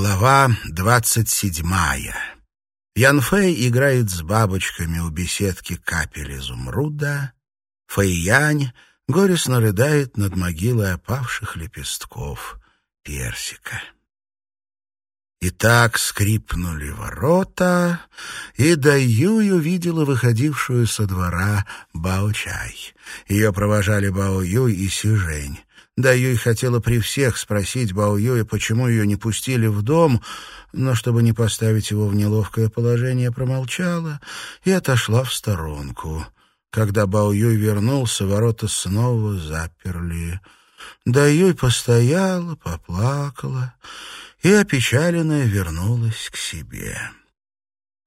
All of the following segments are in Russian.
Глава двадцать седьмая. Янфэй играет с бабочками у беседки капель изумруда. Фэйянь горестно рыдает над могилой опавших лепестков персика. И так скрипнули ворота, и Даюй увидела выходившую со двора Бао-чай. Ее провожали Бао-юй и Сижень. Да Юй хотела при всех спросить Бао Юя, почему ее не пустили в дом, но, чтобы не поставить его в неловкое положение, промолчала и отошла в сторонку. Когда Бао Юй вернулся, ворота снова заперли. Да Юй постояла, поплакала и, опечаленная, вернулась к себе.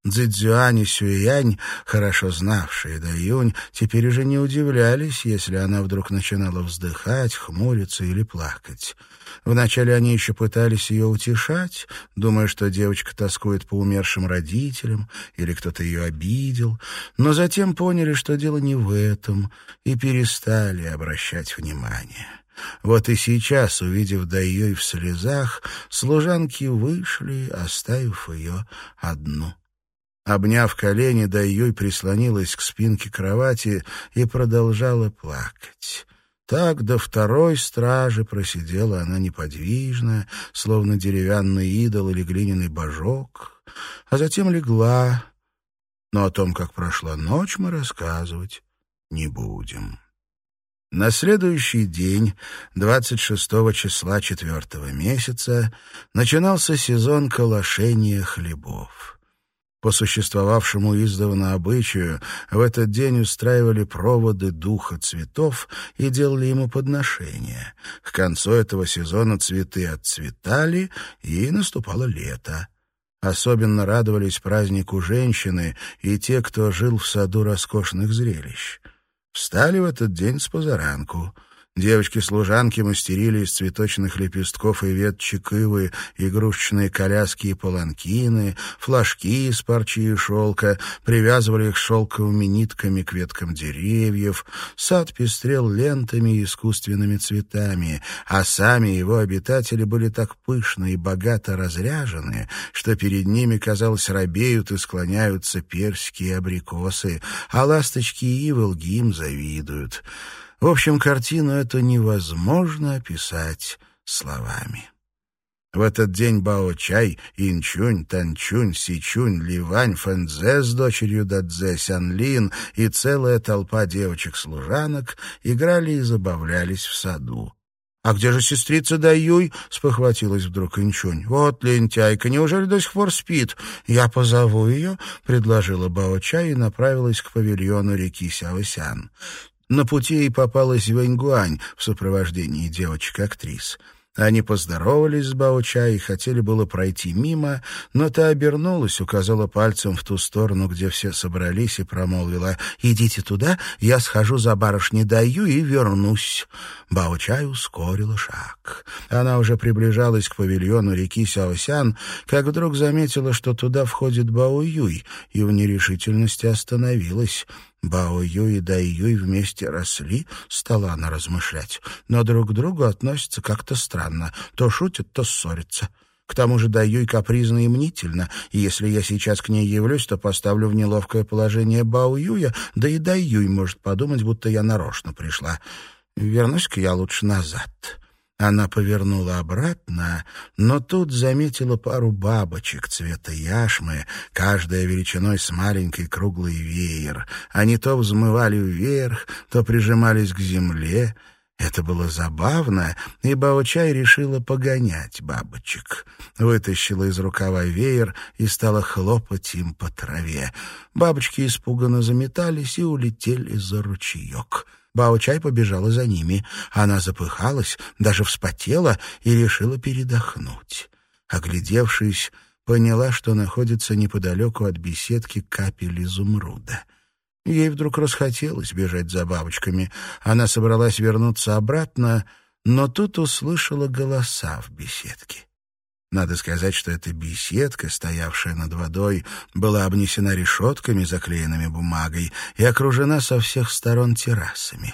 Цзэцзюань и Сюянь, хорошо знавшие Даюнь, теперь уже не удивлялись, если она вдруг начинала вздыхать, хмуриться или плакать. Вначале они еще пытались ее утешать, думая, что девочка тоскует по умершим родителям или кто-то ее обидел, но затем поняли, что дело не в этом, и перестали обращать внимание. Вот и сейчас, увидев Дайюй в слезах, служанки вышли, оставив ее одну. Обняв колени, Дайюй прислонилась к спинке кровати и продолжала плакать. Так до второй стражи просидела она неподвижно, словно деревянный идол или глиняный божок, а затем легла. Но о том, как прошла ночь, мы рассказывать не будем. На следующий день, 26 числа четвертого месяца, начинался сезон колошения хлебов. По существовавшему издавна обычаю, в этот день устраивали проводы духа цветов и делали ему подношения. К концу этого сезона цветы отцветали, и наступало лето. Особенно радовались празднику женщины и те, кто жил в саду роскошных зрелищ. Встали в этот день с позаранку — Девочки-служанки мастерили из цветочных лепестков и веточек ивы игрушечные коляски и паланкины, флажки из парчи и шелка, привязывали их шелковыми нитками к веткам деревьев. Сад пестрел лентами и искусственными цветами, а сами его обитатели были так пышно и богато разряжены, что перед ними, казалось, робеют и склоняются персики и абрикосы, а ласточки и иволги им завидуют. В общем, картину эту невозможно описать словами. В этот день Бао Чай, Инчунь, Танчунь, Сичунь, Ливань, Фэнзе с дочерью Дадзе, Сянлин и целая толпа девочек-служанок играли и забавлялись в саду. «А где же сестрица Даюй?» — спохватилась вдруг Инчунь. «Вот лентяйка, неужели до сих пор спит? Я позову ее», — предложила Бао Чай и направилась к павильону реки Сяосян. На пути ей попалась Вэньгуань в сопровождении девочек-актрис. Они поздоровались с Баоча и хотели было пройти мимо, но та обернулась, указала пальцем в ту сторону, где все собрались, и промолвила «Идите туда, я схожу за барышней Даю и вернусь». Баочай ускорила шаг. Она уже приближалась к павильону реки Сяосян, как вдруг заметила, что туда входит Бао Юй, и в нерешительности остановилась. Бао Юй и Дай Юй вместе росли, стала она размышлять, но друг к другу относятся как-то странно, то шутят, то ссорятся. К тому же Дай Юй капризна и мнительна, и если я сейчас к ней явлюсь, то поставлю в неловкое положение Бао Юя, да и Дай Юй может подумать, будто я нарочно пришла. Вернусь-ка я лучше назад. Она повернула обратно, но тут заметила пару бабочек цвета яшмы, каждая величиной с маленький круглый веер. Они то взмывали вверх, то прижимались к земле. Это было забавно, и Баочай решила погонять бабочек. Вытащила из рукава веер и стала хлопать им по траве. Бабочки испуганно заметались и улетели за ручеек. Бао-чай побежала за ними. Она запыхалась, даже вспотела и решила передохнуть. Оглядевшись, поняла, что находится неподалеку от беседки капель изумруда. Ей вдруг расхотелось бежать за бабочками. Она собралась вернуться обратно, но тут услышала голоса в беседке. Надо сказать, что эта беседка, стоявшая над водой, была обнесена решетками, заклеенными бумагой, и окружена со всех сторон террасами.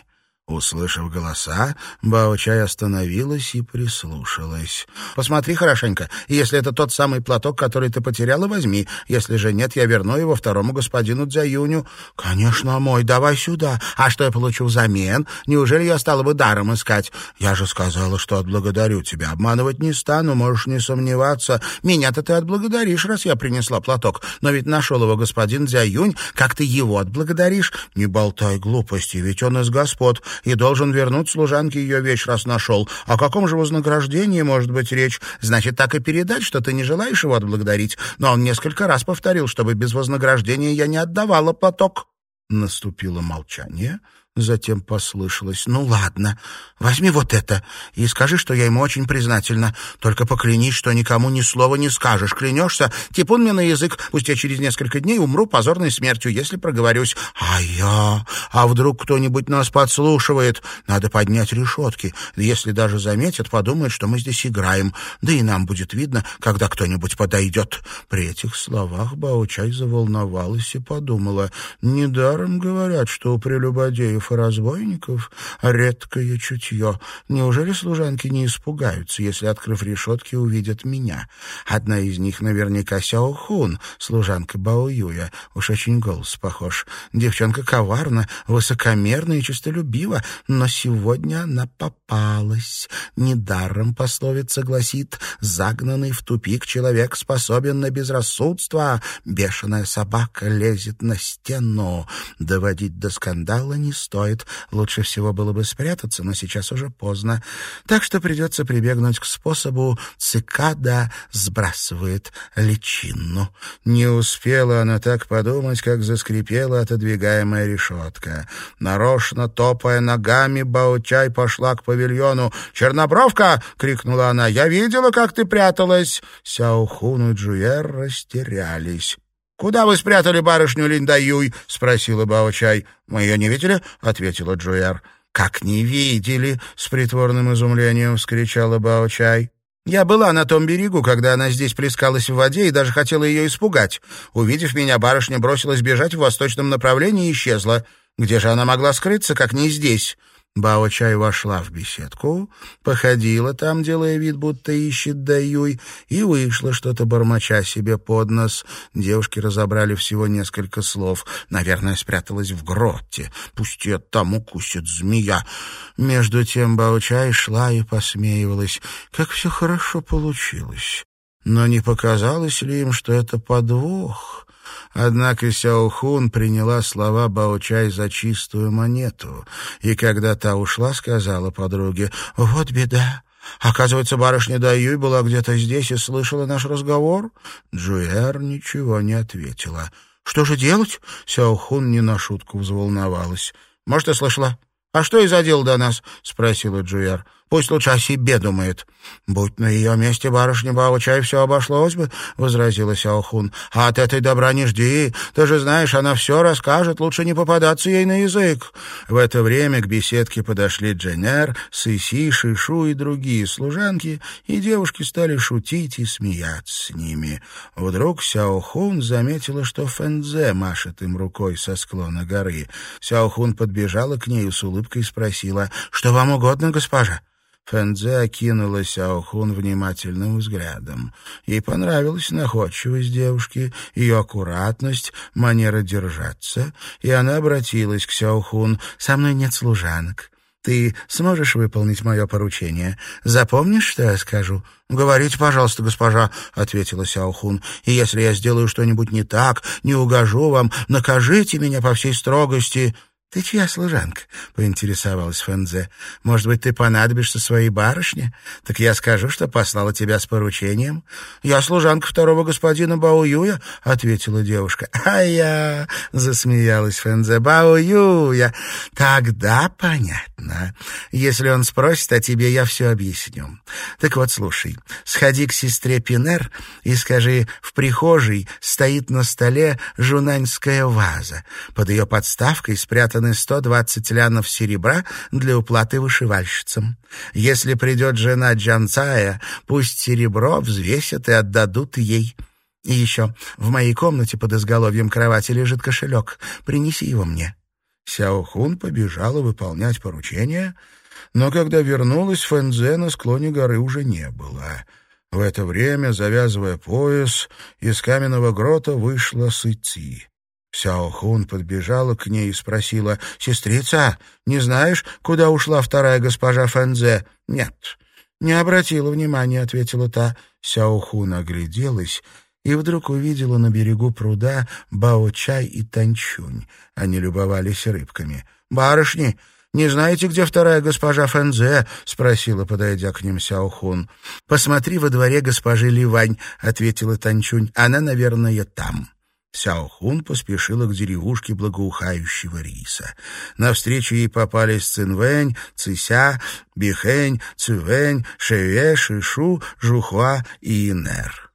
Услышав голоса, Бао-чай остановилась и прислушалась. «Посмотри хорошенько. Если это тот самый платок, который ты потеряла, возьми. Если же нет, я верну его второму господину Дзяюню». «Конечно, мой, давай сюда. А что я получу взамен? Неужели я стала бы даром искать? Я же сказала, что отблагодарю тебя. Обманывать не стану, можешь не сомневаться. Меня-то ты отблагодаришь, раз я принесла платок. Но ведь нашел его господин Дзяюнь. Как ты его отблагодаришь? Не болтай глупости, ведь он из господ и должен вернуть служанке ее вещь, раз нашел. О каком же вознаграждении может быть речь? Значит, так и передать, что ты не желаешь его отблагодарить. Но он несколько раз повторил, чтобы без вознаграждения я не отдавала платок. Наступило молчание, Затем послышалось. «Ну ладно, возьми вот это и скажи, что я ему очень признательна. Только поклянись, что никому ни слова не скажешь. Клянешься? Типун мне на язык. Пусть я через несколько дней умру позорной смертью, если проговорюсь. А я? А вдруг кто-нибудь нас подслушивает? Надо поднять решетки. Если даже заметят, подумают, что мы здесь играем. Да и нам будет видно, когда кто-нибудь подойдет». При этих словах Баучай заволновалась и подумала. «Недаром говорят, что у прелюбодеев и разбойников редкое чутье. Неужели служанки не испугаются, если, открыв решетки, увидят меня? Одна из них наверняка Сяо Хун, служанка Бао Юя. Уж очень голос похож. Девчонка коварна, высокомерна и честолюбива, но сегодня она попалась. Недаром пословица гласит «загнанный в тупик человек способен на безрассудство, бешеная собака лезет на стену». Доводить до скандала не стоит стоит. Лучше всего было бы спрятаться, но сейчас уже поздно. Так что придется прибегнуть к способу «цикада сбрасывает личину». Не успела она так подумать, как заскрипела отодвигаемая решетка. Нарочно топая ногами, Баучай пошла к павильону. «Чернобровка!» — крикнула она. «Я видела, как ты пряталась!» Сяохун и Джуер растерялись. «Куда вы спрятали барышню Линдаюй?» — спросила Бао-чай. «Мы ее не видели?» — ответила Джуэр. «Как не видели?» — с притворным изумлением вскричала Бао-чай. «Я была на том берегу, когда она здесь плескалась в воде и даже хотела ее испугать. Увидев меня, барышня бросилась бежать в восточном направлении и исчезла. Где же она могла скрыться, как не здесь?» Бао-чай вошла в беседку, походила там, делая вид, будто ищет Даюй, и вышла, что-то бормоча себе под нос. Девушки разобрали всего несколько слов. Наверное, спряталась в гроте. Пусть ее там укусит змея. Между тем Бао-чай шла и посмеивалась. Как все хорошо получилось. Но не показалось ли им, что это подвох? Однако Сяохун приняла слова Баочай за чистую монету, и когда та ушла, сказала подруге, «Вот беда, Оказывается, барышня Даюй была где-то здесь и слышала наш разговор. Джуэр ничего не ответила. Что же делать? Сяохун не на шутку взволновалась. Может, и слышала. А что из-за дел до нас? спросила Джуэр. Пусть лучше о себе думает. — Будь на ее месте барышня Бао-чай, все обошлось бы, — возразила Сяохун. — А от этой добра не жди. Ты же знаешь, она все расскажет, лучше не попадаться ей на язык. В это время к беседке подошли Дженер, Сыси, Шишу и другие служанки, и девушки стали шутить и смеяться с ними. Вдруг Сяохун заметила, что Фэнзе машет им рукой со склона горы. Сяохун подбежала к ней с улыбкой спросила, «Что вам угодно, госпожа?» Фэнзе окинула Сяохун внимательным взглядом. Ей понравилась находчивость девушки, ее аккуратность, манера держаться, и она обратилась к Сяохун. «Со мной нет служанок. Ты сможешь выполнить мое поручение? Запомнишь, что я скажу?» «Говорите, пожалуйста, госпожа», — ответила Сяохун. «И если я сделаю что-нибудь не так, не угожу вам, накажите меня по всей строгости». «Ты чья служанка?» — поинтересовалась Фэнзе. «Может быть, ты понадобишься своей барышне? Так я скажу, что послала тебя с поручением». «Я служанка второго господина Баоюя», — ответила девушка. «А я...» — засмеялась Фэнзе. «Баоюя! Тогда понятно. Если он спросит о тебе, я все объясню. Так вот, слушай, сходи к сестре Пинер и скажи, в прихожей стоит на столе жунаньская ваза. Под ее подставкой спрятаны 120 лянов серебра для уплаты вышивальщицам. Если придет жена Джанцая, пусть серебро взвесят и отдадут ей. И еще, в моей комнате под изголовьем кровати лежит кошелек. Принеси его мне». Сяохун побежала выполнять поручение, но когда вернулась, Фэнзе на склоне горы уже не было. В это время, завязывая пояс, из каменного грота вышла Сыци. Сяохун подбежала к ней и спросила, «Сестрица, не знаешь, куда ушла вторая госпожа Фэнзе?» «Нет, не обратила внимания», — ответила та. Сяохун огляделась и вдруг увидела на берегу пруда Бао-чай и Танчунь. Они любовались рыбками. «Барышни, не знаете, где вторая госпожа Фэнзе?» — спросила, подойдя к ним Сяохун. «Посмотри во дворе госпожи Ливань», — ответила Танчунь. «Она, наверное, там». Сяохун поспешила к деревушке благоухающего риса. Навстречу ей попались Цинвэнь, Цися, Бихэнь, Цювэнь, Шеве, Шишу, Жухуа и Инер.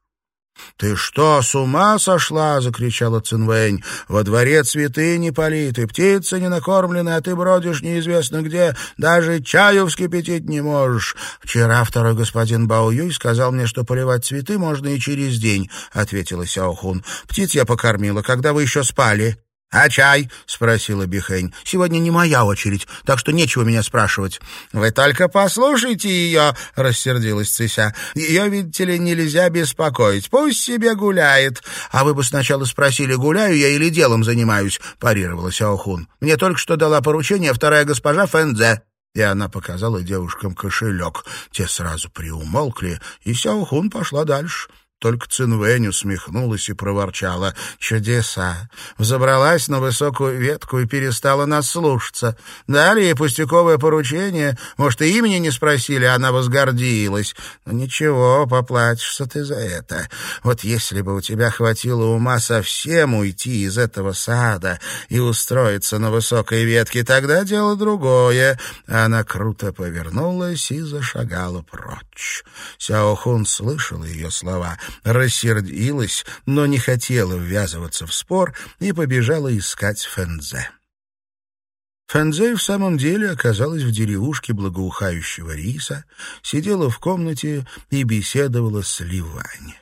«Ты что, с ума сошла?» — закричала Цинвэнь. «Во дворе цветы не политы, птицы не накормлены, а ты бродишь неизвестно где, даже чаю вскипятить не можешь. Вчера второй господин Бао Юй сказал мне, что поливать цветы можно и через день», — ответила Сяохун. «Птиц я покормила, когда вы еще спали». «А чай?» — спросила Бихэнь. «Сегодня не моя очередь, так что нечего меня спрашивать». «Вы только послушайте ее!» — рассердилась Цися. «Ее, видите ли, нельзя беспокоить. Пусть себе гуляет». «А вы бы сначала спросили, гуляю я или делом занимаюсь?» — парировала Сяохун. «Мне только что дала поручение вторая госпожа Фэнзе». И она показала девушкам кошелек. Те сразу приумолкли, и Сяохун пошла дальше. Только Цинвэнь усмехнулась и проворчала. «Чудеса!» Взобралась на высокую ветку и перестала нас слушаться. Дали ей пустяковое поручение. Может, и имени не спросили, она возгордилась. Но «Ну, ничего, поплатишься ты за это. Вот если бы у тебя хватило ума совсем уйти из этого сада и устроиться на высокой ветке, тогда дело другое. Она круто повернулась и зашагала прочь. Сяохун слышал ее слова — рассердилась, но не хотела ввязываться в спор и побежала искать Фэнзе. Фэнзе в самом деле оказалась в деревушке благоухающего риса, сидела в комнате и беседовала с Ливань.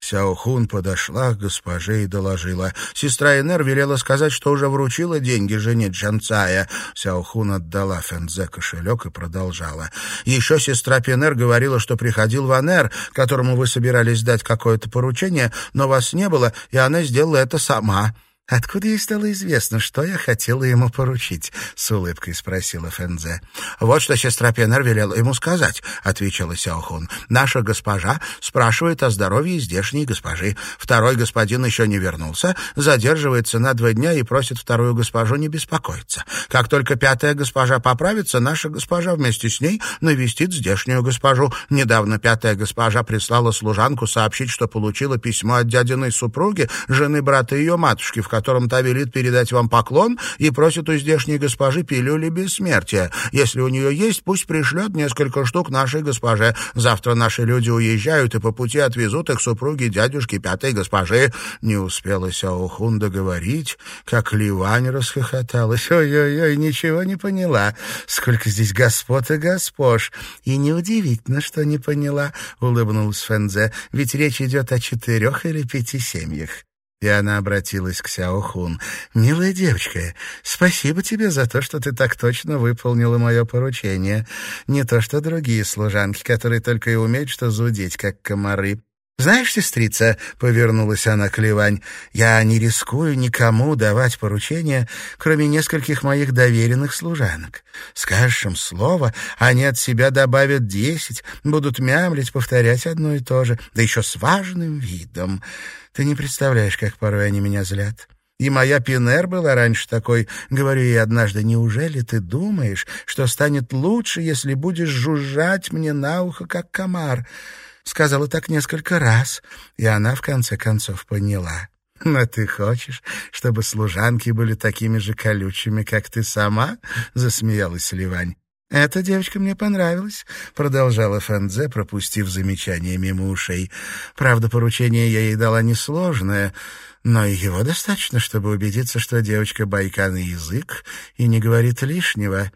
Сяохун подошла к госпоже и доложила. Сестра Энер велела сказать, что уже вручила деньги жене Джанцая. Сяохун отдала Фэнзе кошелек и продолжала. Еще сестра Пенер говорила, что приходил Ванер, которому вы собирались дать какое-то поручение, но вас не было, и она сделала это сама. «Откуда ей стало известно, что я хотела ему поручить?» — с улыбкой спросила Фэнзе. «Вот что сестра Пенер велела ему сказать», — отвечала Сяохун. «Наша госпожа спрашивает о здоровье здешней госпожи. Второй господин еще не вернулся, задерживается на два дня и просит вторую госпожу не беспокоиться. Как только пятая госпожа поправится, наша госпожа вместе с ней навестит здешнюю госпожу. Недавно пятая госпожа прислала служанку сообщить, что получила письмо от дядиной супруги, жены брата ее матушки, в котором та велит передать вам поклон и просит у здешней госпожи пилюли бессмертия. Если у нее есть, пусть пришлет несколько штук нашей госпоже. Завтра наши люди уезжают и по пути отвезут их супруги дядюшки пятой госпожи». Не успела Сяохун договорить, как Ливань расхохоталась. «Ой-ой-ой, ничего не поняла. Сколько здесь господ и госпож!» «И неудивительно, что не поняла», — улыбнулась Фэнзе, «ведь речь идет о четырех или пяти семьях». И она обратилась к Сяохун. «Милая девочка, спасибо тебе за то, что ты так точно выполнила мое поручение. Не то что другие служанки, которые только и умеют что зудеть, как комары. «Знаешь, сестрица», — повернулась она к Ливань, — «я не рискую никому давать поручения, кроме нескольких моих доверенных служанок. Скажешь им слово, они от себя добавят десять, будут мямлить, повторять одно и то же, да еще с важным видом. Ты не представляешь, как порой они меня злят». И моя Пинер была раньше такой. Говорю ей однажды, неужели ты думаешь, что станет лучше, если будешь жужжать мне на ухо, как комар? Сказала так несколько раз, и она в конце концов поняла. «Но ты хочешь, чтобы служанки были такими же колючими, как ты сама?» — засмеялась Ливань. «Эта девочка мне понравилась», — продолжала Фэнзе, пропустив замечание мимо ушей. «Правда, поручение я ей дала несложное, но и его достаточно, чтобы убедиться, что девочка байканный язык и не говорит лишнего.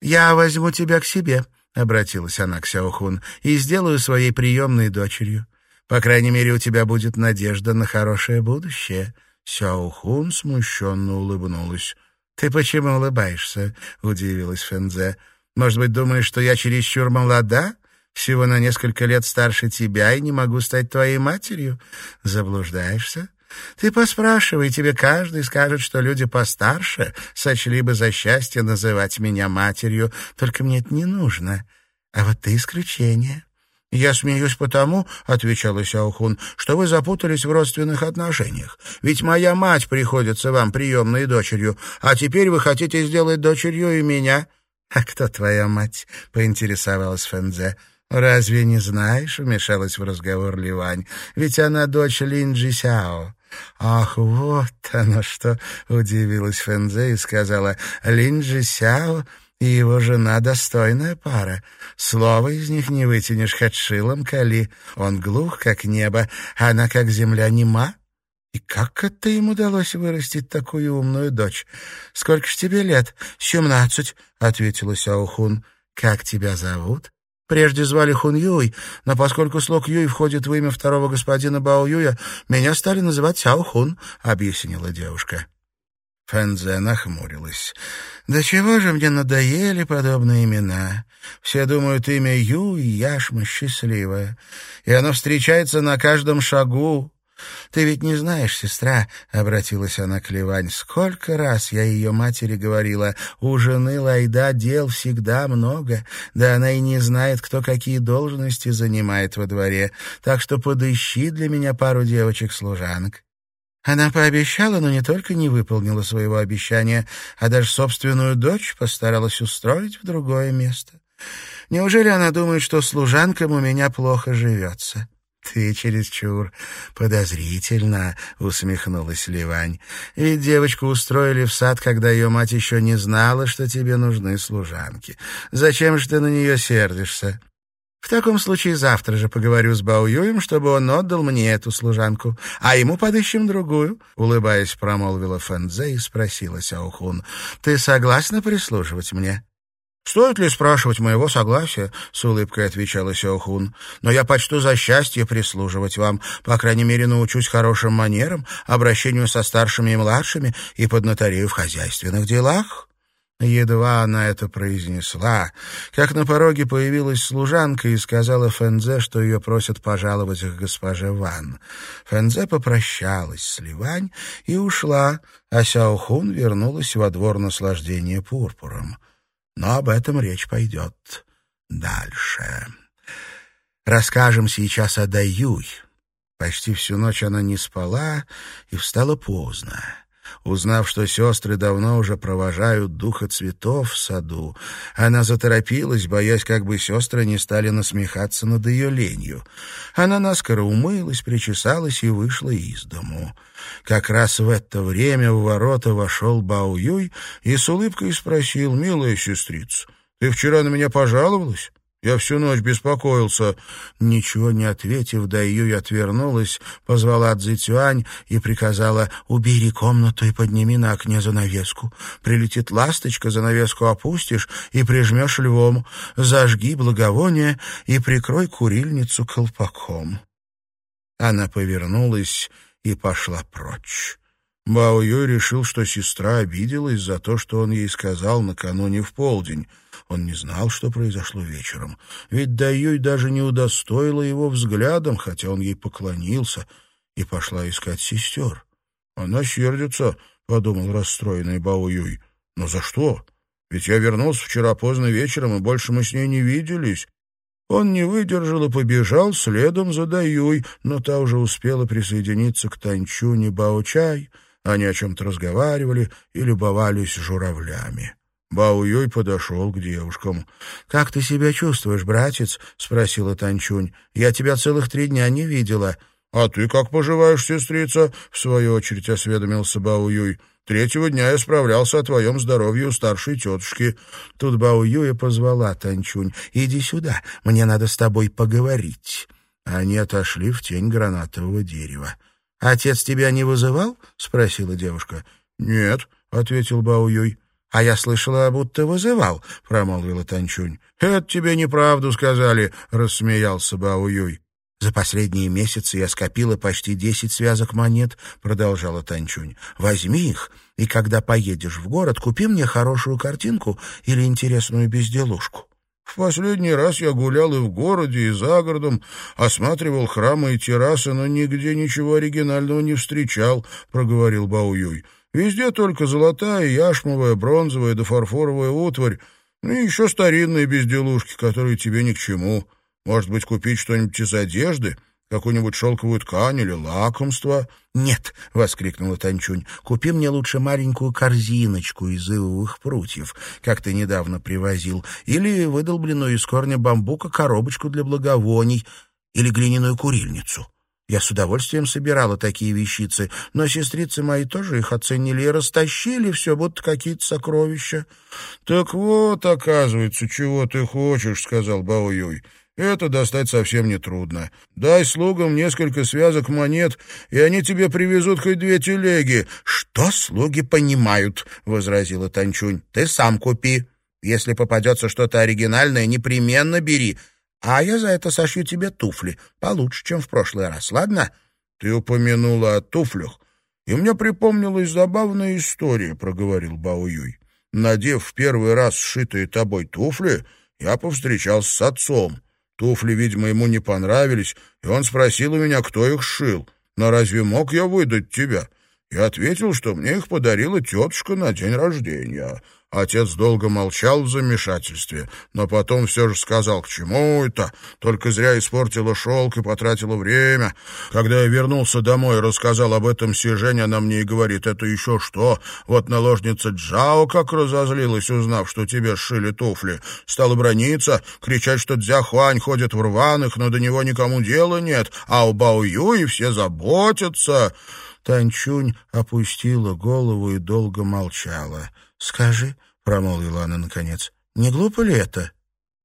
Я возьму тебя к себе», — обратилась она к Сяохун, — «и сделаю своей приемной дочерью. По крайней мере, у тебя будет надежда на хорошее будущее». Сяохун смущенно улыбнулась. «Ты почему улыбаешься?» — удивилась Фензе. «Может быть, думаешь, что я чересчур молода? Всего на несколько лет старше тебя и не могу стать твоей матерью? Заблуждаешься?» Ты поспрашивай, тебе каждый скажет, что люди постарше сочли бы за счастье называть меня матерью, только мне это не нужно. А вот ты исключение. «Я смеюсь потому, — отвечала Сяохун, — что вы запутались в родственных отношениях. Ведь моя мать приходится вам приемной дочерью, а теперь вы хотите сделать дочерью и меня». «А кто твоя мать?» — поинтересовалась Фэнзе. «Разве не знаешь?» — вмешалась в разговор Ливань. «Ведь она дочь Лин Джисяо». «Ах, вот оно что!» — удивилась Фэнзе и сказала. «Лин Джисяо и его жена достойная пара. Слова из них не вытянешь хоть шилом кали. Он глух, как небо, она, как земля, нема. И как это им удалось вырастить такую умную дочь? Сколько ж тебе лет? Семнадцать, — ответила Сяохун. Как тебя зовут? Прежде звали Хун Юй, но поскольку слог Юй входит в имя второго господина Бао Юя, меня стали называть Сяо Хун, — объяснила девушка. Фэнзе нахмурилась. «Да чего же мне надоели подобные имена? Все думают, имя Ю и Яшма счастливое, и оно встречается на каждом шагу. Ты ведь не знаешь, сестра, — обратилась она к Ливань, — сколько раз я ее матери говорила, у жены Лайда дел всегда много, да она и не знает, кто какие должности занимает во дворе, так что подыщи для меня пару девочек-служанок. Она пообещала, но не только не выполнила своего обещания, а даже собственную дочь постаралась устроить в другое место. Неужели она думает, что служанкам у меня плохо живется? «Ты чересчур подозрительно», — усмехнулась Ливань. «Ведь девочку устроили в сад, когда ее мать еще не знала, что тебе нужны служанки. Зачем же ты на нее сердишься?» В таком случае завтра же поговорю с Бао Юем, чтобы он отдал мне эту служанку, а ему подыщем другую», — улыбаясь, промолвила Фэнзе и спросила Сяохун. «Ты согласна прислуживать мне?» «Стоит ли спрашивать моего согласия?» — с улыбкой отвечала Сяохун. «Но я почту за счастье прислуживать вам. По крайней мере, научусь хорошим манерам, обращению со старшими и младшими и поднаторею в хозяйственных делах». Едва она это произнесла, как на пороге появилась служанка и сказала Фэнзе, что ее просят пожаловать к госпоже Ван. Фэнзе попрощалась с Ливань и ушла, а Сяохун вернулась во двор наслаждения пурпуром. Но об этом речь пойдет дальше. Расскажем сейчас о Даюй. Почти всю ночь она не спала и встала поздно. Узнав, что сестры давно уже провожают духа цветов в саду, она заторопилась, боясь, как бы сестры не стали насмехаться над ее ленью. Она наскоро умылась, причесалась и вышла из дому. Как раз в это время в ворота вошел Бао Юй и с улыбкой спросил, «Милая сестрица, ты вчера на меня пожаловалась?» Я всю ночь беспокоился. Ничего не ответив, Даюй отвернулась, позвала Цзитюань и приказала «Убери комнату и подними на окне занавеску. Прилетит ласточка, занавеску опустишь и прижмешь львом. Зажги благовоние и прикрой курильницу колпаком». Она повернулась и пошла прочь. Бао Юй решил, что сестра обиделась за то, что он ей сказал накануне в полдень. Он не знал, что произошло вечером. Ведь Даюй даже не удостоила его взглядом, хотя он ей поклонился, и пошла искать сестер. «Она сердится», — подумал расстроенный Бао Юй. «Но за что? Ведь я вернулся вчера поздно вечером, и больше мы с ней не виделись». Он не выдержал и побежал следом за Даюй, но та уже успела присоединиться к Танчуне Бао-чай. Они о чем-то разговаривали и любовались журавлями. Бао Юй подошел к девушкам. «Как ты себя чувствуешь, братец?» — спросила Танчунь. «Я тебя целых три дня не видела». «А ты как поживаешь, сестрица?» — в свою очередь осведомился Бао Юй. «Третьего дня я справлялся о твоем здоровье у старшей тетушки». Тут Бао Юя позвала Танчунь. «Иди сюда, мне надо с тобой поговорить». Они отошли в тень гранатового дерева. «Отец тебя не вызывал?» — спросила девушка. «Нет», — ответил Бао Юй. «А я слышала, будто вызывал», — промолвила Танчунь. «Это тебе неправду сказали», — рассмеялся Бао Юй. «За последние месяцы я скопила почти десять связок монет», — продолжала Танчунь. «Возьми их, и когда поедешь в город, купи мне хорошую картинку или интересную безделушку». В последний раз я гулял и в городе, и за городом, осматривал храмы и террасы, но нигде ничего оригинального не встречал, — проговорил Бауюй. Везде только золотая, яшмовая, бронзовая да фарфоровая утварь, ну и еще старинные безделушки, которые тебе ни к чему. Может быть, купить что-нибудь из одежды, какую-нибудь шелковую ткань или лакомство?» «Нет!» — воскликнула Танчунь. «Купи мне лучше маленькую корзиночку из ивовых прутьев, как ты недавно привозил, или выдолбленную из корня бамбука коробочку для благовоний, или глиняную курильницу». Я с удовольствием собирала такие вещицы, но сестрицы мои тоже их оценили и растащили все, будто какие-то сокровища. — Так вот, оказывается, чего ты хочешь, — сказал Баоюй. — Это достать совсем нетрудно. Дай слугам несколько связок монет, и они тебе привезут хоть две телеги. — Что слуги понимают, — возразила Танчунь. — Ты сам купи. Если попадется что-то оригинальное, непременно бери. А я за это сошью тебе туфли, получше, чем в прошлый раз, ладно?» «Ты упомянула о туфлях, и мне припомнилась забавная история», — проговорил Бао Юй. «Надев в первый раз сшитые тобой туфли, я повстречался с отцом. Туфли, видимо, ему не понравились, и он спросил у меня, кто их сшил. Но разве мог я выдать тебя?» Я ответил, что мне их подарила тетушка на день рождения. Отец долго молчал в замешательстве, но потом все же сказал, к чему это, только зря испортила шелк и потратила время. Когда я вернулся домой и рассказал об этом Сижень, она мне и говорит, это еще что? Вот наложница Джао как разозлилась, узнав, что тебе сшили туфли. Стала брониться, кричать, что Дзяхуань ходит в рваных, но до него никому дела нет, а у Бао Юй все заботятся. Танчунь опустила голову и долго молчала. «Скажи», — промолвила она наконец, — «не глупо ли это?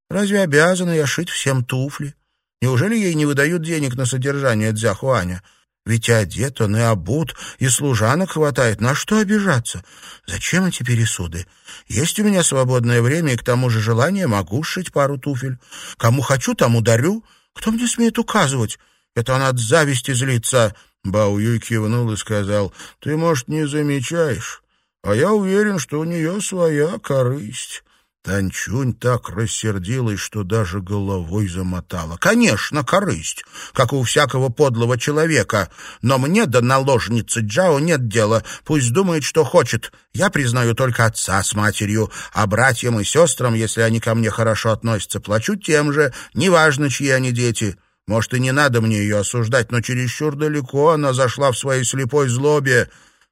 Разве обязана я шить всем туфли? Неужели ей не выдают денег на содержание Дзяхуаня? Ведь и одет он, и обут, и служанок хватает. На что обижаться? Зачем эти пересуды? Есть у меня свободное время, и к тому же желание могу сшить пару туфель. Кому хочу, тому дарю. Кто мне смеет указывать? Это она от зависти злится». Бао Юй кивнул и сказал, «Ты, может, не замечаешь, а я уверен, что у нее своя корысть». Танчунь так рассердилась, что даже головой замотала. «Конечно, корысть, как у всякого подлого человека. Но мне до наложницы Джао нет дела. Пусть думает, что хочет. Я признаю только отца с матерью, а братьям и сестрам, если они ко мне хорошо относятся, плачу тем же, неважно, чьи они дети. Может, и не надо мне ее осуждать, но чересчур далеко она зашла в своей слепой злобе.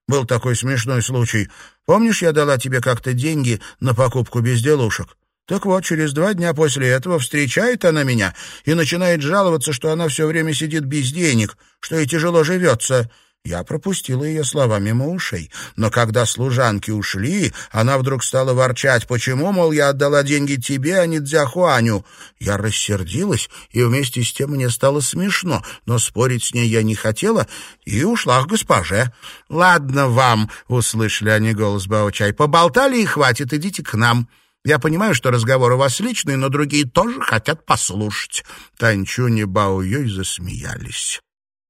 Был такой смешной случай. Помнишь, я дала тебе как-то деньги на покупку безделушек? Так вот, через два дня после этого встречает она меня и начинает жаловаться, что она все время сидит без денег, что ей тяжело живется. Я пропустила ее слова мимо ушей. Но когда служанки ушли, она вдруг стала ворчать, почему, мол, я отдала деньги тебе, а не Дзяхуаню. Я рассердилась, и вместе с тем мне стало смешно, но спорить с ней я не хотела и ушла к госпоже. «Ладно вам», — услышали они голос Баочай, — «поболтали и хватит, идите к нам». Я понимаю, что разговор у вас личный, но другие тоже хотят послушать». Танчунь и Бао Юй засмеялись.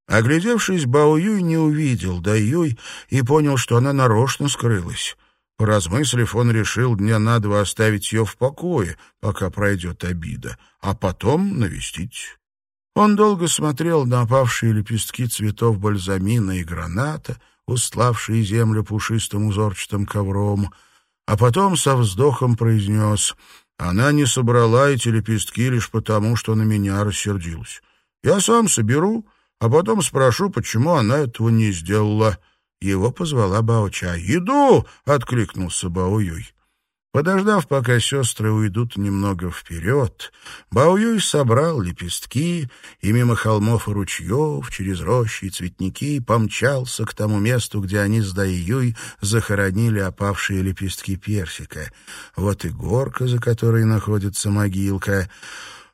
Оглядевшись, Бао Юй не увидел Да Юй и понял, что она нарочно скрылась. Поразмыслив, он решил дня на два оставить ее в покое, пока пройдет обида, а потом навестить. Он долго смотрел на опавшие лепестки цветов бальзамина и граната, устлавшие землю пушистым узорчатым ковром, а потом со вздохом произнес «Она не собрала эти лепестки лишь потому, что на меня рассердилась. Я сам соберу а потом спрошу, почему она этого не сделала. Его позвала Бао-Чай. «Иду!» — откликнулся Бао-Юй. Подождав, пока сестры уйдут немного вперед, Бао-Юй собрал лепестки и мимо холмов и ручьев, через рощи и цветники помчался к тому месту, где они с Дай-Юй захоронили опавшие лепестки персика. Вот и горка, за которой находится могилка —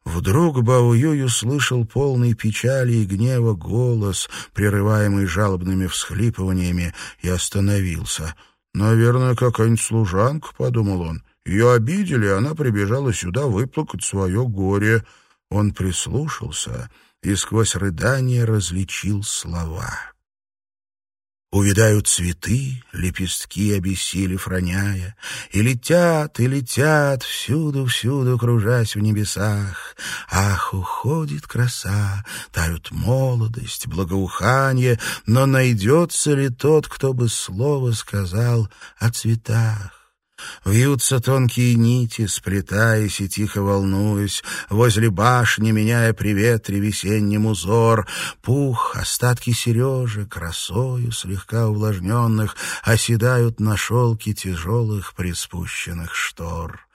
Вдруг Бао-Юй услышал полный печали и гнева голос, прерываемый жалобными всхлипываниями, и остановился. «Наверное, какая-нибудь служанка», — подумал он. «Ее обидели, она прибежала сюда выплакать свое горе». Он прислушался и сквозь рыдание различил слова. Увидают цветы, лепестки обессилев роняя, И летят, и летят, всюду-всюду кружась в небесах. Ах, уходит краса, тают молодость, благоуханье, Но найдется ли тот, кто бы слово сказал о цветах? Вьются тонкие нити, сплетаясь и тихо волнуясь, Возле башни, меняя при ветре весенним узор. Пух, остатки сережи, красою слегка увлажненных, Оседают на шелке тяжелых приспущенных штор.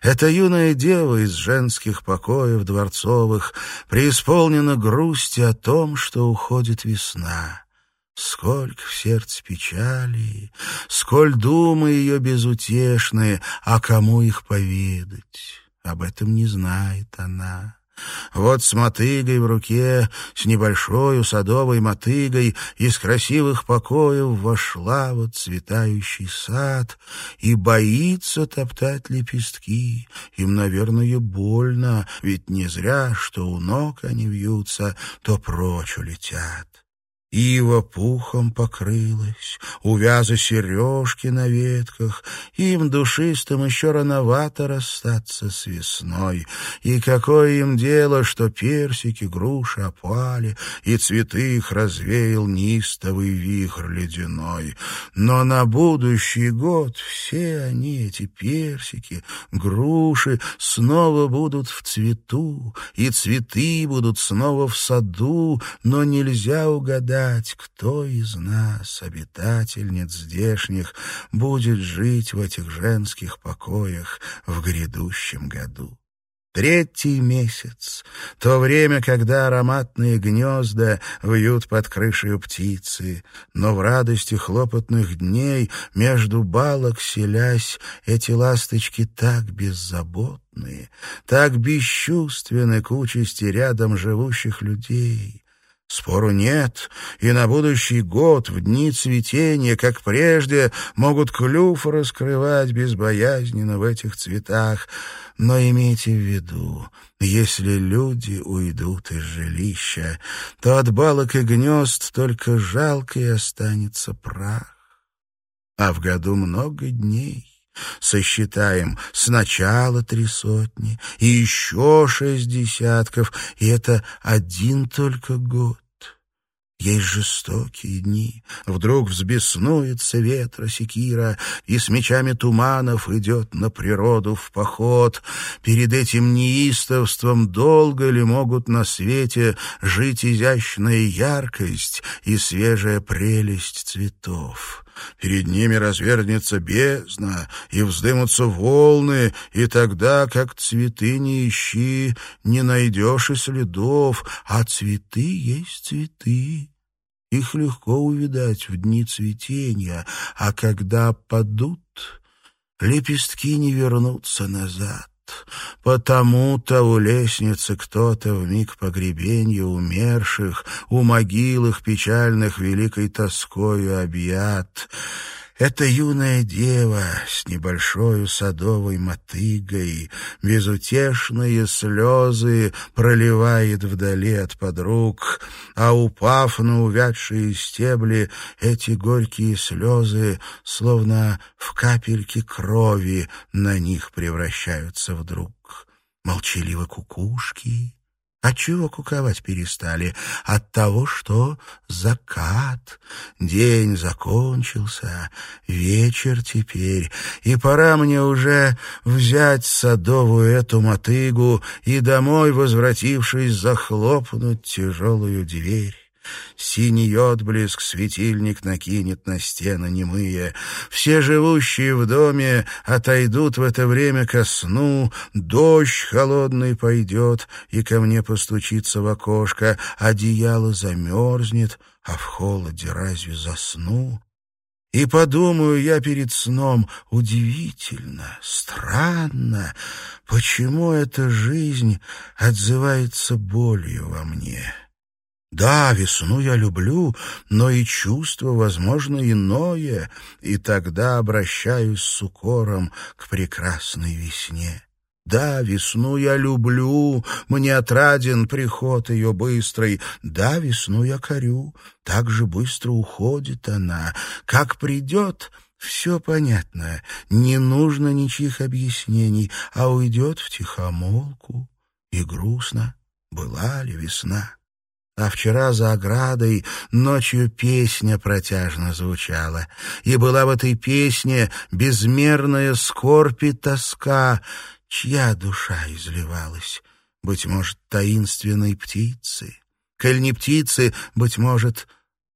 Эта юная дева из женских покоев дворцовых Преисполнена грусти о том, что уходит весна. Сколько в сердце печали, сколь думы ее безутешные, а кому их поведать? Об этом не знает она. Вот с мотыгой в руке, с небольшой садовой мотыгой из красивых покоев вошла вот цветающий сад и боится топтать лепестки. Им, наверное, больно, ведь не зря, что у ног они вьются, то прочь улетят. Ива пухом покрылась, увязы сережки на ветках, им душистым еще рановато расстаться с весной. И какое им дело, что персики, груши опали, и цветы их развеял нистовый вихрь ледяной. Но на будущий год все они, эти персики, груши, снова будут в цвету, и цветы будут снова в саду, но нельзя угадать, гадать, кто из нас, обитательниц здешних, будет жить в этих женских покоях в грядущем году. Третий месяц — то время, когда ароматные гнезда вьют под крышей птицы, но в радости хлопотных дней между балок селясь, эти ласточки так беззаботные, так бесчувственны к участи рядом живущих людей, Спору нет, и на будущий год, в дни цветения, как прежде, могут клюв раскрывать безбоязненно в этих цветах. Но имейте в виду, если люди уйдут из жилища, то от балок и гнезд только жалко и останется прах. А в году много дней. Сосчитаем сначала три сотни и еще шесть десятков, и это один только год. Есть жестокие дни. Вдруг взбеснуется ветра секира, и с мечами туманов идет на природу в поход. Перед этим неистовством долго ли могут на свете жить изящная яркость и свежая прелесть цветов? Перед ними развернется бездна, и вздымутся волны, и тогда, как цветы не ищи, не найдешь и следов, а цветы есть цветы. Их легко увидать в дни цветения, а когда падут, лепестки не вернутся назад. Потому-то у лестницы кто-то в миг погребенья умерших, у могил их печальных великой тоскою объят. Эта юная дева с небольшой садовой мотыгой безутешные слезы проливает вдали от подруг, а упав на увядшие стебли, эти горькие слезы, словно в капельки крови, на них превращаются вдруг. Молчаливо кукушки Отчего куковать перестали? От того, что закат. День закончился, вечер теперь, и пора мне уже взять садовую эту мотыгу и домой, возвратившись, захлопнуть тяжелую дверь. Синий отблеск светильник накинет на стены немые. Все живущие в доме отойдут в это время ко сну. Дождь холодный пойдет и ко мне постучится в окошко. Одеяло замерзнет, а в холоде разве засну? И подумаю я перед сном, удивительно, странно, почему эта жизнь отзывается болью во мне». Да, весну я люблю, но и чувство, возможно, иное, и тогда обращаюсь с укором к прекрасной весне. Да, весну я люблю, мне отраден приход ее быстрый. Да, весну я корю, так же быстро уходит она. Как придет, все понятно, не нужно ничьих объяснений, а уйдет в тихомолку. И грустно, была ли весна. А вчера за оградой ночью песня протяжно звучала, и была в этой песне безмерная скорбь и тоска, чья душа изливалась, быть может, таинственной птицы, коль не птицы, быть может,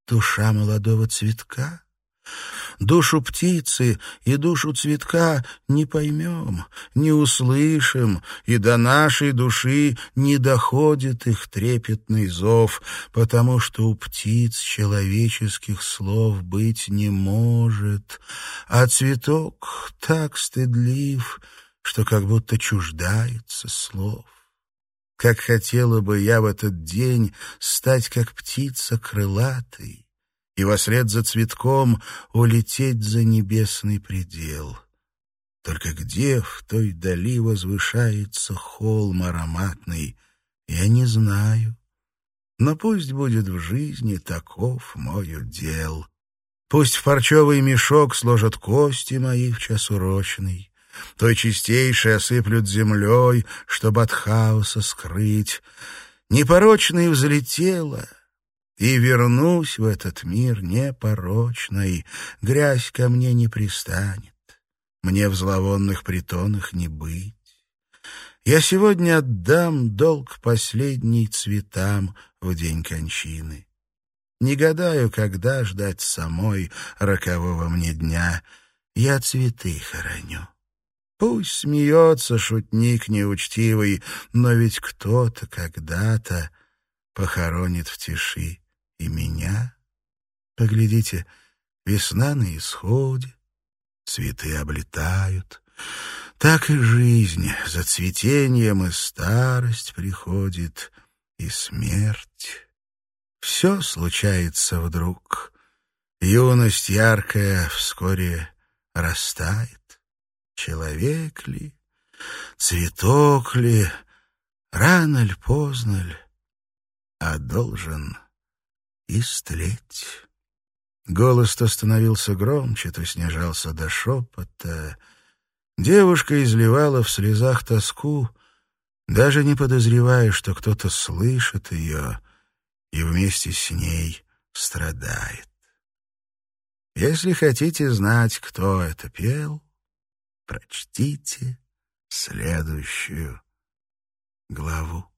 душа молодого цветка. Душу птицы и душу цветка не поймем, не услышим, и до нашей души не доходит их трепетный зов, потому что у птиц человеческих слов быть не может, а цветок так стыдлив, что как будто чуждается слов. Как хотела бы я в этот день стать как птица крылатой, и вослед за цветком улететь за небесный предел. Только где в той дали возвышается холм ароматный, я не знаю. Но пусть будет в жизни таков мой удел. Пусть в парчевый мешок сложат кости мои в час урочный, той чистейшей осыплют землей, чтобы от хаоса скрыть. Непорочной взлетела — и вернусь в этот мир непорочный, грязь ко мне не пристанет, мне в зловонных притонах не быть. Я сегодня отдам долг последний цветам в день кончины. Не гадаю, когда ждать самой рокового мне дня. Я цветы хороню. Пусть смеется шутник неучтивый, но ведь кто-то когда-то похоронит в тиши. Поглядите, весна на исходе, цветы облетают. Так и жизнь за цветением и старость приходит, и смерть. Все случается вдруг. Юность яркая вскоре растает. Человек ли, цветок ли, рано ли, поздно ли, а должен истлеть. Голос то становился громче, то снижался до шепота. Девушка изливала в слезах тоску, даже не подозревая, что кто-то слышит ее и вместе с ней страдает. Если хотите знать, кто это пел, прочтите следующую главу.